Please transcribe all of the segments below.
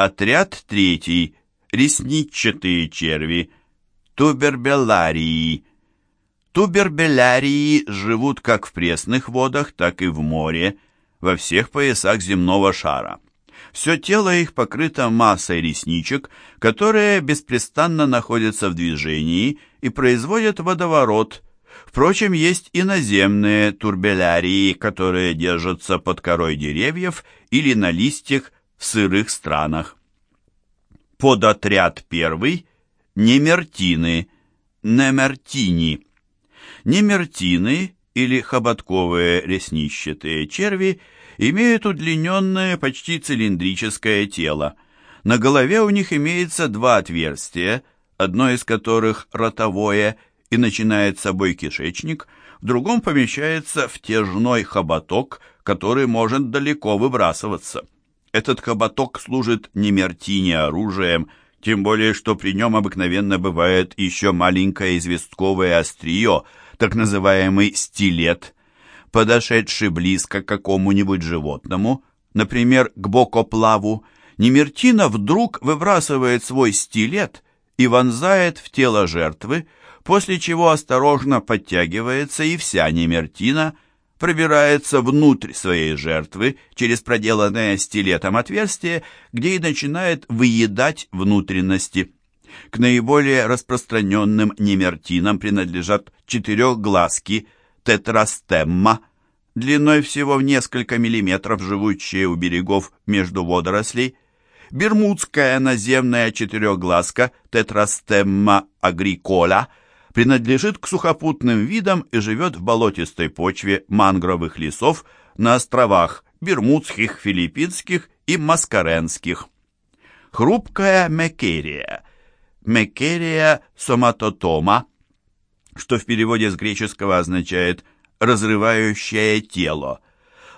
Отряд третий. Ресничатые черви. Тубербелларии. Тубербелларии живут как в пресных водах, так и в море, во всех поясах земного шара. Все тело их покрыто массой ресничек, которые беспрестанно находятся в движении и производят водоворот. Впрочем, есть и наземные турбелярии, которые держатся под корой деревьев или на листьях в сырых странах. Подотряд первый – немертины, немертини. Немертины или хоботковые реснищатые черви имеют удлиненное, почти цилиндрическое тело. На голове у них имеется два отверстия, одно из которых ротовое и начинает собой кишечник, в другом помещается втяжной хоботок, который может далеко выбрасываться. Этот хоботок служит немертине оружием, тем более, что при нем обыкновенно бывает еще маленькое известковое острие, так называемый стилет. Подошедший близко к какому-нибудь животному, например, к бокоплаву, Немертина вдруг выбрасывает свой стилет и вонзает в тело жертвы, после чего осторожно подтягивается и вся Немертина – пробирается внутрь своей жертвы через проделанное стилетом отверстие, где и начинает выедать внутренности. К наиболее распространенным немертинам принадлежат четырехглазки тетрастемма, длиной всего в несколько миллиметров, живущие у берегов между водорослей, бермудская наземная четырехглазка тетрастемма агрикола – принадлежит к сухопутным видам и живет в болотистой почве мангровых лесов на островах Бермудских, Филиппинских и Маскаренских. Хрупкая мекерия, мекерия соматотома, что в переводе с греческого означает «разрывающее тело».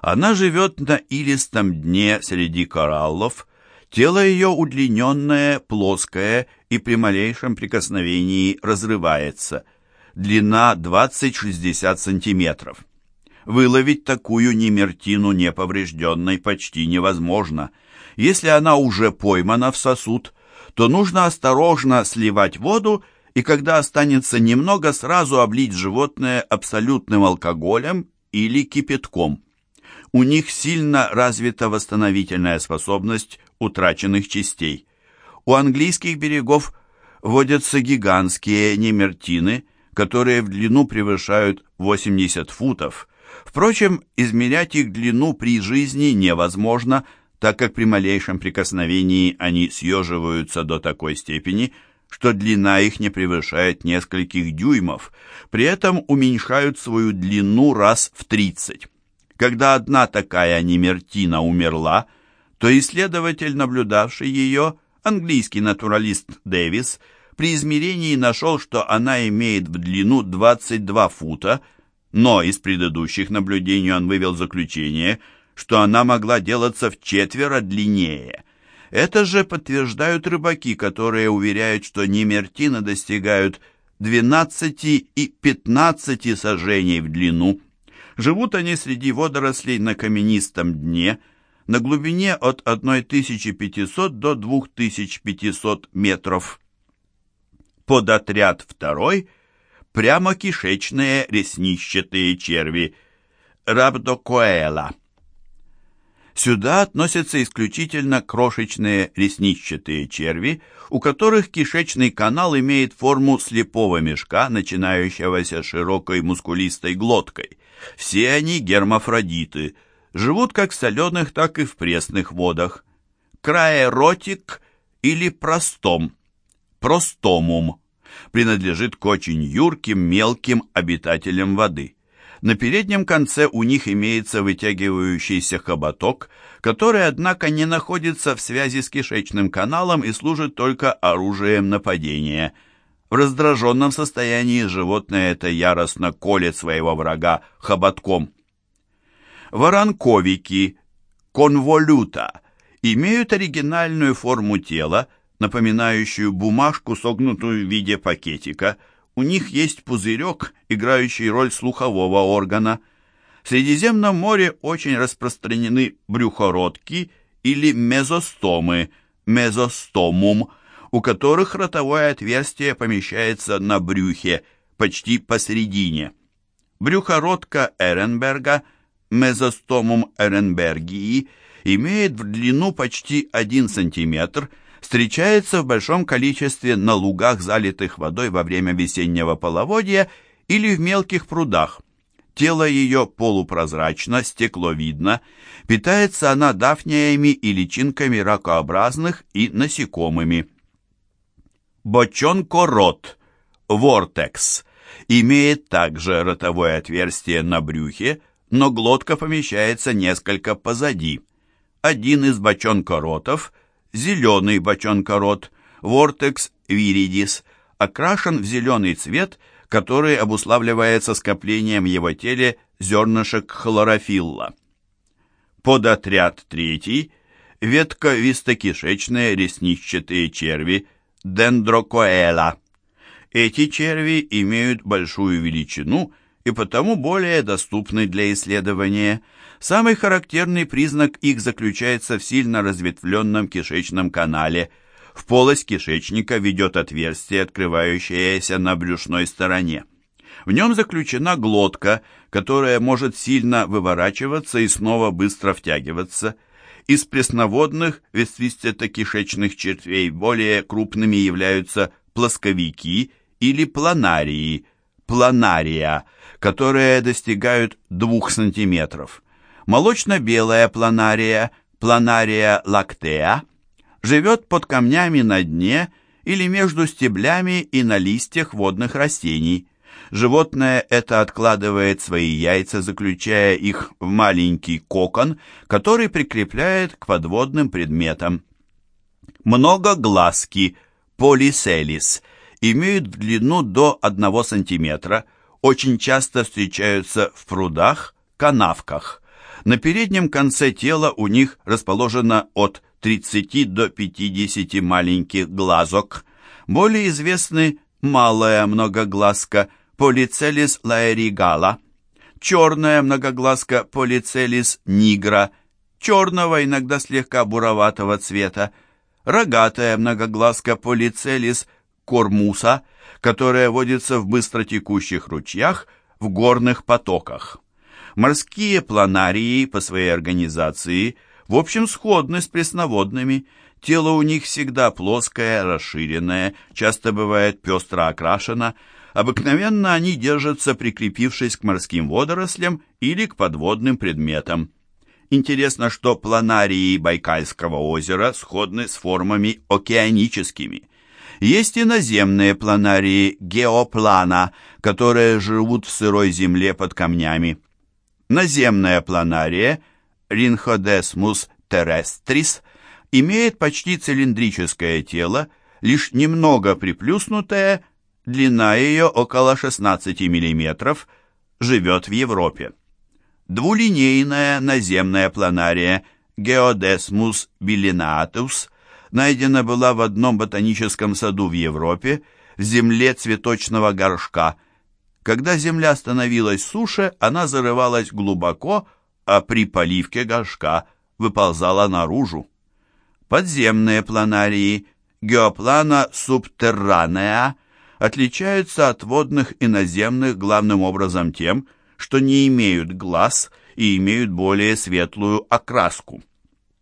Она живет на илистом дне среди кораллов, Тело ее удлиненное, плоское и при малейшем прикосновении разрывается. Длина 20-60 сантиметров. Выловить такую немертину неповрежденной почти невозможно. Если она уже поймана в сосуд, то нужно осторожно сливать воду и когда останется немного, сразу облить животное абсолютным алкоголем или кипятком. У них сильно развита восстановительная способность утраченных частей. У английских берегов водятся гигантские немертины, которые в длину превышают 80 футов. Впрочем, измерять их длину при жизни невозможно, так как при малейшем прикосновении они съеживаются до такой степени, что длина их не превышает нескольких дюймов, при этом уменьшают свою длину раз в 30. Когда одна такая немертина умерла, то исследователь, наблюдавший ее, английский натуралист Дэвис, при измерении нашел, что она имеет в длину 22 фута, но из предыдущих наблюдений он вывел заключение, что она могла делаться в четверо длиннее. Это же подтверждают рыбаки, которые уверяют, что немертины достигают 12 и 15 сажений в длину. Живут они среди водорослей на каменистом дне – на глубине от 1500 до 2500 метров. Под отряд второй прямо кишечные реснищатые черви Рабдокоэла. Сюда относятся исключительно крошечные реснищатые черви, у которых кишечный канал имеет форму слепого мешка, начинающегося широкой мускулистой глоткой. Все они гермафродиты – живут как в соленых, так и в пресных водах. Краеротик или простом, простомум, принадлежит к очень юрким, мелким обитателям воды. На переднем конце у них имеется вытягивающийся хоботок, который, однако, не находится в связи с кишечным каналом и служит только оружием нападения. В раздраженном состоянии животное это яростно колет своего врага хоботком – Воронковики, конволюта, имеют оригинальную форму тела, напоминающую бумажку, согнутую в виде пакетика. У них есть пузырек, играющий роль слухового органа. В Средиземном море очень распространены брюхородки или мезостомы, мезостомум, у которых ротовое отверстие помещается на брюхе, почти посередине. Брюхородка Эренберга, мезостомум эренбергии, имеет в длину почти 1 см, встречается в большом количестве на лугах, залитых водой во время весеннего половодья или в мелких прудах. Тело ее полупрозрачно, стекловидно, питается она дафниями и личинками ракообразных и насекомыми. Бочонкорот, вортекс, имеет также ротовое отверстие на брюхе, но глотка помещается несколько позади. Один из бочонкоротов, зеленый бочонкорот, вортекс виридис, окрашен в зеленый цвет, который обуславливается скоплением в его теле зернышек хлорофилла. Подотряд третий – ветка вистокишечные ресничатые черви дендрокоэла. Эти черви имеют большую величину и потому более доступны для исследования. Самый характерный признак их заключается в сильно разветвленном кишечном канале. В полость кишечника ведет отверстие, открывающееся на брюшной стороне. В нем заключена глотка, которая может сильно выворачиваться и снова быстро втягиваться. Из пресноводных вествистето-кишечных червей более крупными являются плосковики или планарии, планария, которые достигают 2 сантиметров. Молочно-белая планария, планария лактеа, живет под камнями на дне или между стеблями и на листьях водных растений. Животное это откладывает свои яйца, заключая их в маленький кокон, который прикрепляет к подводным предметам. Многоглазки, полиселис, имеют длину до 1 см, очень часто встречаются в прудах, канавках. На переднем конце тела у них расположено от 30 до 50 маленьких глазок. Более известны малая многоглазка Polycelis laerigala, черная многоглазка Polycelis nigra, черного, иногда слегка буроватого цвета, рогатая многоглазка Polycelis кормуса, которая водится в быстротекущих ручьях, в горных потоках. Морские планарии по своей организации в общем сходны с пресноводными. Тело у них всегда плоское, расширенное, часто бывает пестро окрашено. Обыкновенно они держатся, прикрепившись к морским водорослям или к подводным предметам. Интересно, что планарии Байкальского озера сходны с формами океаническими. Есть и наземные планарии геоплана, которые живут в сырой земле под камнями. Наземная планария Rhinchodesmus terrestris имеет почти цилиндрическое тело, лишь немного приплюснутое, длина ее около 16 мм, живет в Европе. Двулинейная наземная планария Geodesmus billinatus найдена была в одном ботаническом саду в Европе, в земле цветочного горшка. Когда земля становилась суше, она зарывалась глубоко, а при поливке горшка выползала наружу. Подземные планарии Геоплана субтерранеа отличаются от водных и наземных главным образом тем, что не имеют глаз и имеют более светлую окраску.